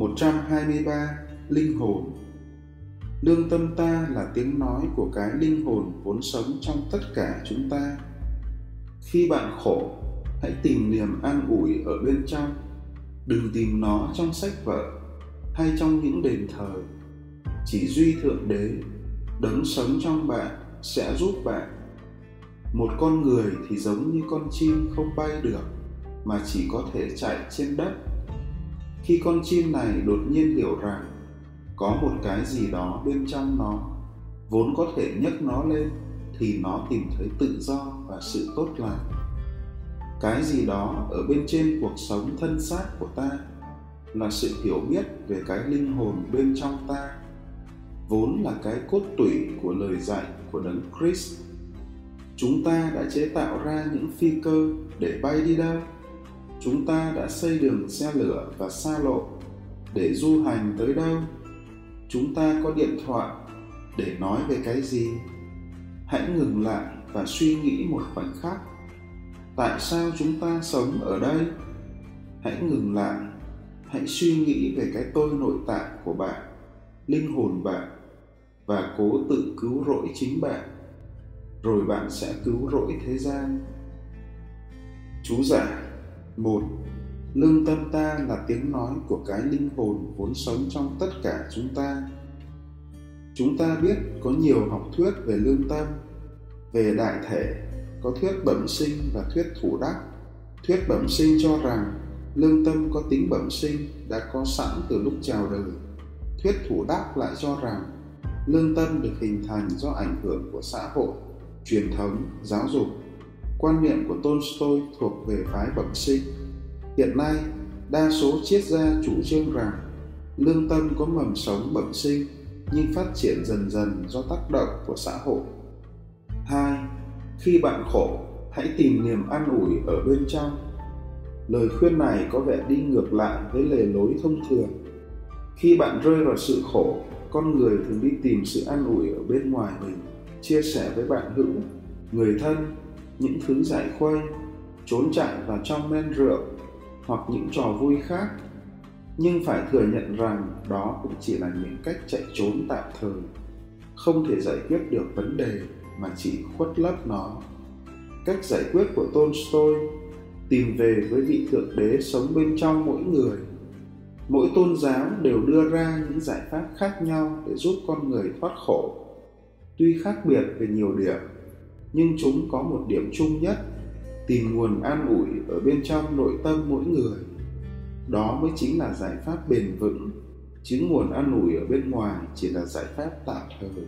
123 Linh hồn Lương tâm ta là tiếng nói của cái linh hồn vốn sống trong tất cả chúng ta. Khi bạn khổ, hãy tìm niềm an ủi ở bên trong. Đừng tìm nó trong sách vở hay trong những đền thờ. Chỉ duy thượng đế, đấng sống trong bạn sẽ giúp bạn. Một con người thì giống như con chim không bay được mà chỉ có thể chạy trên đất. Khi con chim này đột nhiên hiểu rằng có một cái gì đó bên trong nó vốn có thể nhấc nó lên, thì nó tìm thấy tự do và sự tốt lành cái gì đó ở bên trên cuộc sống thân xác của ta là sự hiểu biết về cái linh hồn bên trong ta, vốn là cái cốt tủy của lời dạy của đấng Christ. Chúng ta đã chế tạo ra những phi cơ để bay đi đâu? Chúng ta đã xây đường xe lửa và xa lộ để du hành tới đâu? chúng ta có điện thoại để nói về cái gì? Hãy ngừng lại và suy nghĩ một khoảnh khắc. Tại sao chúng ta sống ở đây? Hãy ngừng lại. Hãy suy nghĩ về cái tôi nội tại của bạn, linh hồn bạn và cố tự cứu rỗi chính bạn. Rồi bạn sẽ cứu rỗi thế gian. Chú giải một, lương tâm ta là tiếng nói của cái linh hồn vốn sống trong tất cả chúng ta. Chúng ta biết có nhiều học thuyết về lương tâm, về đại thể, có thuyết bẩm sinh và thuyết thủ đắc. Thuyết bẩm sinh cho rằng lương tâm có tính bẩm sinh đã có sẵn từ lúc chào đời. Thuyết thủ đắc lại cho rằng lương tâm được hình thành do ảnh hưởng của xã hội, truyền thống, giáo dục quan niệm của tolstoy thuộc về phái bẩm sinh Hiện nay, đa số triết gia chủ trương rằng lương tâm có mầm sống bẩm sinh nhưng phát triển dần dần do tác động của xã hội. 2. Khi bạn khổ, hãy tìm niềm an ủi ở bên trong. Lời khuyên này có vẻ đi ngược lại với lề lối thông thường. Khi bạn rơi vào sự khổ, con người thường đi tìm sự an ủi ở bên ngoài mình, chia sẻ với bạn hữu, người thân, những thứ giải khuây, trốn chạy vào trong men rượu hoặc những trò vui khác. Nhưng phải thừa nhận rằng đó cũng chỉ là những cách chạy trốn tạm thời không thể giải quyết được vấn đề mà chỉ khuất lấp nó. Cách giải quyết của tolstoy tìm về với vị thượng đế sống bên trong mỗi người. Mỗi tôn giáo đều đưa ra những giải pháp khác nhau để giúp con người thoát khổ. Tuy khác biệt về nhiều điểm nhưng chúng có một điểm chung nhất, tìm nguồn an ủi ở bên trong nội tâm mỗi người. Đó mới chính là giải pháp bền vững, chứ nguồn an ủi ở bên ngoài chỉ là giải pháp tạm thời.